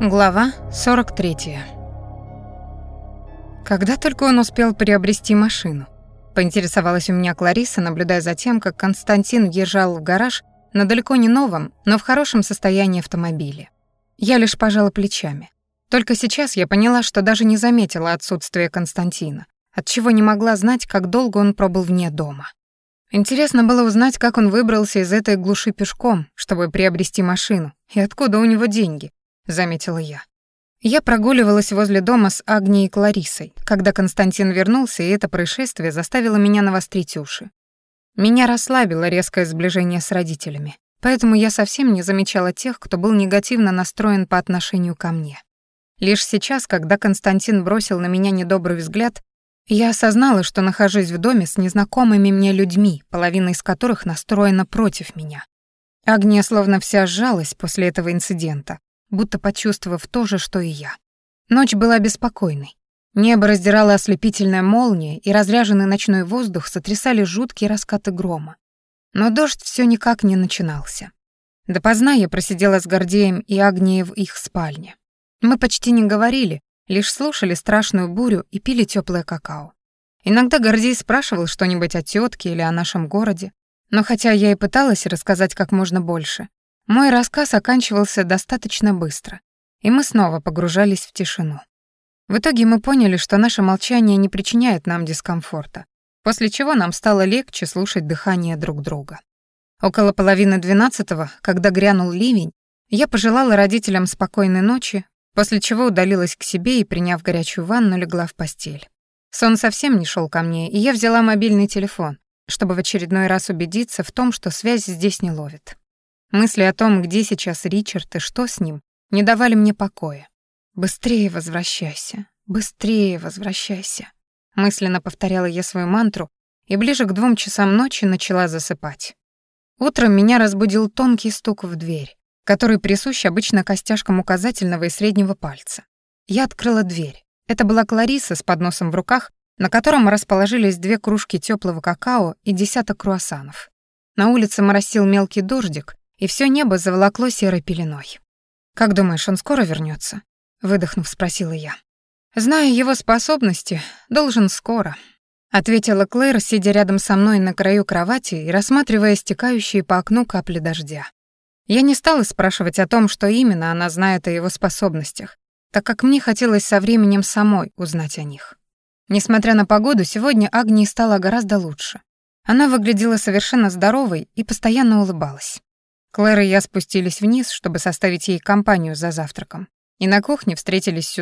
Глава 43. Когда только он успел приобрести машину? Поинтересовалась у меня Клариса, наблюдая за тем, как Константин въезжал в гараж на далеко не новом, но в хорошем состоянии автомобиле. Я лишь пожала плечами. Только сейчас я поняла, что даже не заметила отсутствия Константина, отчего не могла знать, как долго он пробыл вне дома. Интересно было узнать, как он выбрался из этой глуши пешком, чтобы приобрести машину, и откуда у него деньги, заметила я. Я прогуливалась возле дома с Агнией и Кларисой, когда Константин вернулся, и это происшествие заставило меня навострить уши. Меня расслабило резкое сближение с родителями, поэтому я совсем не замечала тех, кто был негативно настроен по отношению ко мне. Лишь сейчас, когда Константин бросил на меня недобрый взгляд, я осознала, что нахожусь в доме с незнакомыми мне людьми, половина из которых настроена против меня. Агния словно вся сжалась после этого инцидента, будто почувствовав то же, что и я. Ночь была беспокойной. Небо раздирала ослепительная молния, и разряженный ночной воздух сотрясали жуткие раскаты грома. Но дождь все никак не начинался. Допоздна я просидела с Гордеем и Агнией в их спальне. Мы почти не говорили, лишь слушали страшную бурю и пили теплое какао. Иногда Гордей спрашивал что-нибудь о тетке или о нашем городе, но хотя я и пыталась рассказать как можно больше, мой рассказ оканчивался достаточно быстро, и мы снова погружались в тишину. В итоге мы поняли, что наше молчание не причиняет нам дискомфорта, после чего нам стало легче слушать дыхание друг друга. Около половины двенадцатого, когда грянул ливень, я пожелала родителям спокойной ночи, после чего удалилась к себе и, приняв горячую ванну, легла в постель. Сон совсем не шел ко мне, и я взяла мобильный телефон, чтобы в очередной раз убедиться в том, что связь здесь не ловит. Мысли о том, где сейчас Ричард и что с ним, не давали мне покоя. «Быстрее возвращайся, быстрее возвращайся», мысленно повторяла я свою мантру и ближе к двум часам ночи начала засыпать. Утром меня разбудил тонкий стук в дверь, который присущ обычно костяшкам указательного и среднего пальца. Я открыла дверь. Это была Клариса с подносом в руках, на котором расположились две кружки теплого какао и десяток круассанов. На улице моросил мелкий дождик, и все небо заволокло серой пеленой. «Как думаешь, он скоро вернется? выдохнув, спросила я. «Зная его способности, должен скоро», — ответила Клэр, сидя рядом со мной на краю кровати и рассматривая стекающие по окну капли дождя. Я не стала спрашивать о том, что именно она знает о его способностях, так как мне хотелось со временем самой узнать о них. Несмотря на погоду, сегодня Агнии стало гораздо лучше. Она выглядела совершенно здоровой и постоянно улыбалась. Клэр и я спустились вниз, чтобы составить ей компанию за завтраком. И на кухне встретились с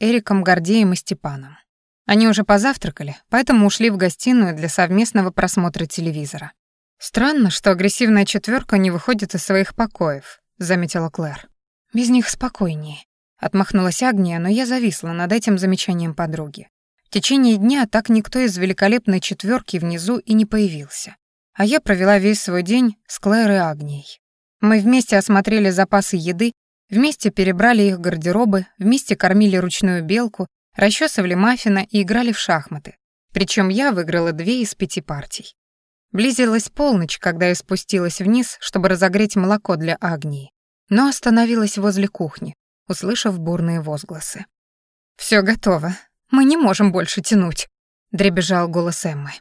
Эриком, Гордеем и Степаном. Они уже позавтракали, поэтому ушли в гостиную для совместного просмотра телевизора. «Странно, что агрессивная четверка не выходит из своих покоев», — заметила Клэр. «Без них спокойнее», — отмахнулась Агния, но я зависла над этим замечанием подруги. В течение дня так никто из великолепной четверки внизу и не появился. А я провела весь свой день с Клэр и Агнией. Мы вместе осмотрели запасы еды, вместе перебрали их гардеробы, вместе кормили ручную белку, расчесывали маффина и играли в шахматы. Причем я выиграла две из пяти партий. Близилась полночь, когда я спустилась вниз, чтобы разогреть молоко для Агнии, но остановилась возле кухни, услышав бурные возгласы. «Всё готово. Мы не можем больше тянуть», — дребезжал голос Эммы.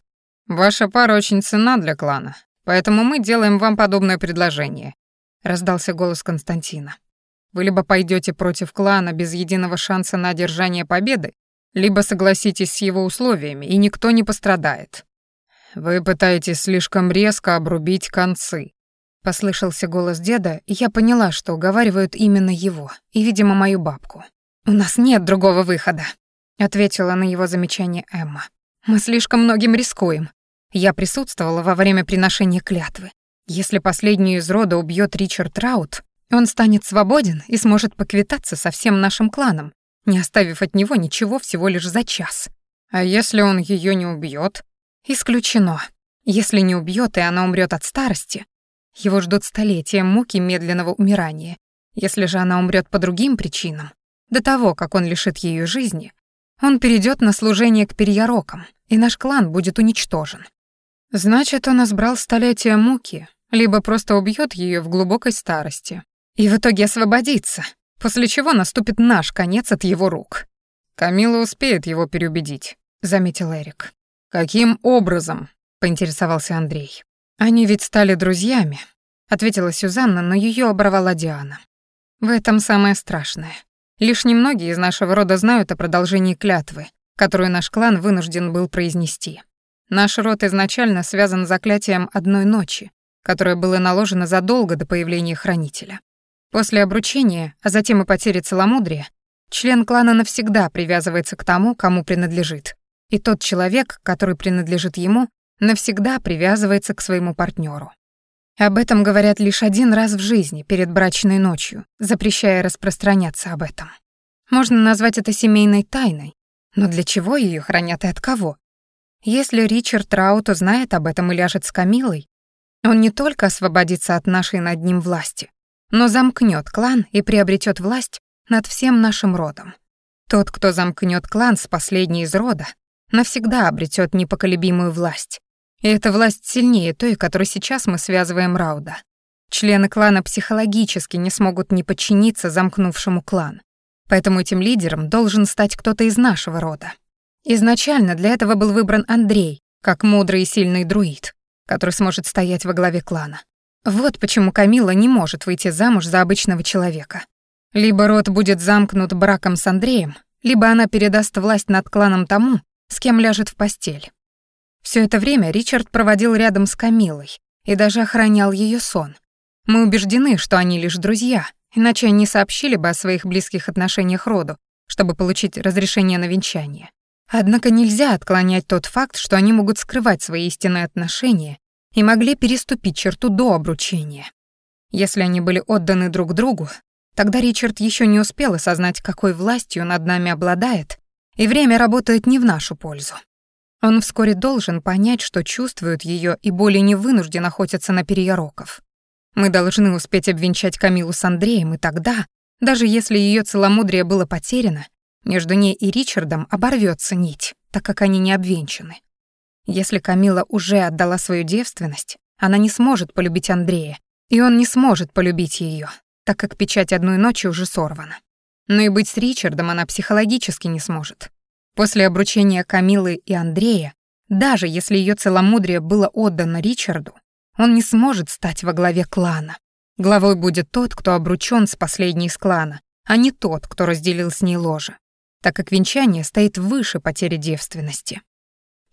«Ваша пара очень ценна для клана, поэтому мы делаем вам подобное предложение раздался голос Константина. Вы либо пойдете против клана без единого шанса на одержание победы, либо согласитесь с его условиями, и никто не пострадает. Вы пытаетесь слишком резко обрубить концы. Послышался голос деда, и я поняла, что уговаривают именно его, и, видимо, мою бабку. «У нас нет другого выхода», — ответила на его замечание Эмма. «Мы слишком многим рискуем. Я присутствовала во время приношения клятвы. Если последнюю из рода убьет Ричард Раут, он станет свободен и сможет поквитаться со всем нашим кланом, не оставив от него ничего всего лишь за час. А если он ее не убьет? Исключено. Если не убьет и она умрет от старости, его ждут столетия муки медленного умирания. Если же она умрет по другим причинам, до того, как он лишит ее жизни, он перейдет на служение к перьярокам, и наш клан будет уничтожен. Значит, он избрал столетия муки, либо просто убьет ее в глубокой старости и в итоге освободится, после чего наступит наш конец от его рук. Камила успеет его переубедить, заметил Эрик. Каким образом? поинтересовался Андрей. Они ведь стали друзьями, ответила Сюзанна, но ее оборвала Диана. В этом самое страшное. Лишь немногие из нашего рода знают о продолжении клятвы, которую наш клан вынужден был произнести. Наш род изначально связан заклятием одной ночи, которое было наложено задолго до появления хранителя. После обручения, а затем и потери целомудрия, член клана навсегда привязывается к тому, кому принадлежит, и тот человек, который принадлежит ему, навсегда привязывается к своему партнеру. Об этом говорят лишь один раз в жизни, перед брачной ночью, запрещая распространяться об этом. Можно назвать это семейной тайной, но для чего ее хранят и от кого? Если Ричард Раут узнает об этом и ляжет с Камилой, он не только освободится от нашей над ним власти, но замкнет клан и приобретет власть над всем нашим родом. Тот, кто замкнет клан с последней из рода, навсегда обретет непоколебимую власть, и эта власть сильнее той, которой сейчас мы связываем Рауда. Члены клана психологически не смогут не подчиниться замкнувшему клан. Поэтому этим лидером должен стать кто-то из нашего рода. Изначально для этого был выбран Андрей, как мудрый и сильный друид, который сможет стоять во главе клана. Вот почему Камила не может выйти замуж за обычного человека. Либо род будет замкнут браком с Андреем, либо она передаст власть над кланом тому, с кем ляжет в постель. Все это время Ричард проводил рядом с Камилой и даже охранял ее сон. Мы убеждены, что они лишь друзья, иначе они сообщили бы о своих близких отношениях роду, чтобы получить разрешение на венчание. Однако нельзя отклонять тот факт, что они могут скрывать свои истинные отношения и могли переступить черту до обручения. Если они были отданы друг другу, тогда Ричард еще не успел осознать, какой властью над нами обладает, и время работает не в нашу пользу. Он вскоре должен понять, что чувствует ее и более не вынужден охотиться на перьяроков. Мы должны успеть обвенчать Камилу с Андреем, и тогда, даже если ее целомудрие было потеряно, между ней и Ричардом оборвется нить, так как они не обвенчаны. Если Камила уже отдала свою девственность, она не сможет полюбить Андрея, и он не сможет полюбить ее, так как печать одной ночи уже сорвана. Но и быть с Ричардом она психологически не сможет. После обручения Камилы и Андрея, даже если ее целомудрие было отдано Ричарду, он не сможет стать во главе клана. Главой будет тот, кто обручён с последней из клана, а не тот, кто разделил с ней ложе, так как венчание стоит выше потери девственности.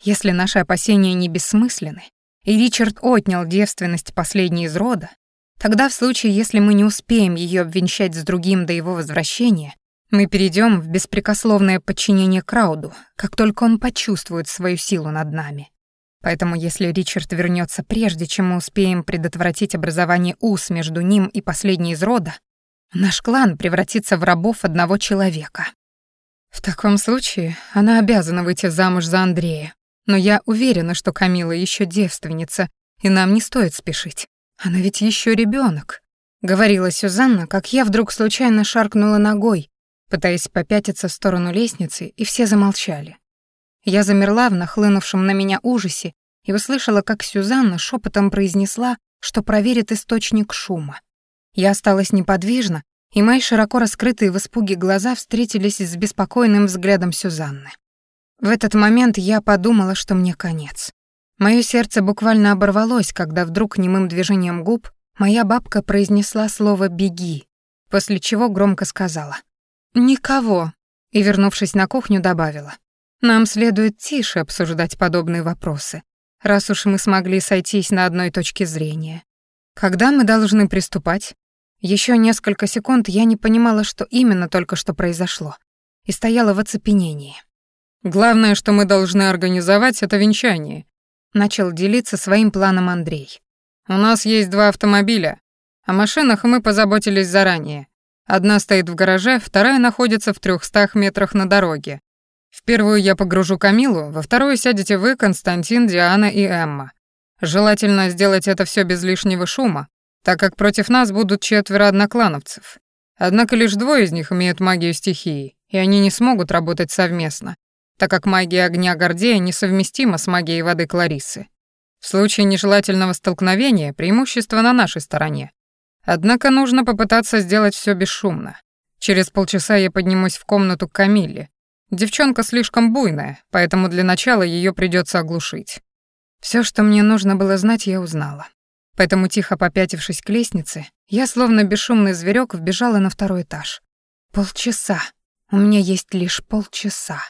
Если наши опасения не бессмысленны, и Ричард отнял девственность последней из рода, тогда в случае, если мы не успеем ее обвенчать с другим до его возвращения, мы перейдем в беспрекословное подчинение Крауду, как только он почувствует свою силу над нами. Поэтому если Ричард вернется прежде, чем мы успеем предотвратить образование уз между ним и последней из рода, наш клан превратится в рабов одного человека. В таком случае она обязана выйти замуж за Андрея. Но я уверена, что Камила еще девственница, и нам не стоит спешить. Она ведь еще ребенок, говорила Сюзанна, как я вдруг случайно шаркнула ногой, пытаясь попятиться в сторону лестницы, и все замолчали. Я замерла в нахлынувшем на меня ужасе и услышала, как Сюзанна шепотом произнесла, что проверит источник шума. Я осталась неподвижна, и мои широко раскрытые в испуге глаза встретились с беспокойным взглядом Сюзанны. В этот момент я подумала, что мне конец. Моё сердце буквально оборвалось, когда вдруг немым движением губ моя бабка произнесла слово «беги», после чего громко сказала «Никого», и, вернувшись на кухню, добавила. «Нам следует тише обсуждать подобные вопросы, раз уж мы смогли сойтись на одной точке зрения. Когда мы должны приступать?» Еще несколько секунд я не понимала, что именно только что произошло, и стояла в оцепенении. «Главное, что мы должны организовать, это венчание», — начал делиться своим планом Андрей. «У нас есть два автомобиля. О машинах мы позаботились заранее. Одна стоит в гараже, вторая находится в трехстах метрах на дороге. В первую я погружу Камилу, во вторую сядете вы, Константин, Диана и Эмма. Желательно сделать это все без лишнего шума, так как против нас будут четверо одноклановцев. Однако лишь двое из них имеют магию стихии, и они не смогут работать совместно, так как магия огня Гордея несовместима с магией воды Кларисы. В случае нежелательного столкновения преимущество на нашей стороне, Однако нужно попытаться сделать все бесшумно. Через полчаса я поднимусь в комнату к Камилле. Девчонка слишком буйная, поэтому для начала ее придется оглушить. Все, что мне нужно было знать, я узнала. Поэтому, тихо попятившись к лестнице, я, словно бесшумный зверек, вбежала на второй этаж. Полчаса. У меня есть лишь полчаса.